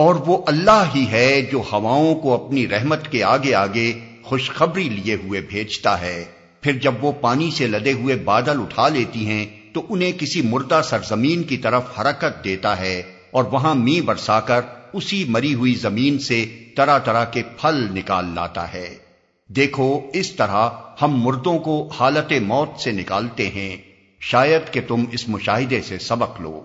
اور وہ اللہ ہی ہے جو ہواؤں کو اپنی رحمت کے آگے آگے خوشخبری لیے ہوئے بھیجتا ہے۔ پھر جب وہ پانی سے لدے ہوئے بادل اٹھا لیتی ہیں، تو انہیں کسی مردہ سرزمین کی طرف حرکت دیتا ہے اور وہاں می برسا کر اسی مری ہوئی زمین سے طرح طرح کے پھل نکال لاتا ہے۔ دیکھو، اس طرح ہم مردوں کو حالت موت سے نکالتے ہیں۔ شاید کہ تم اس مشاہدے سے سبق لو۔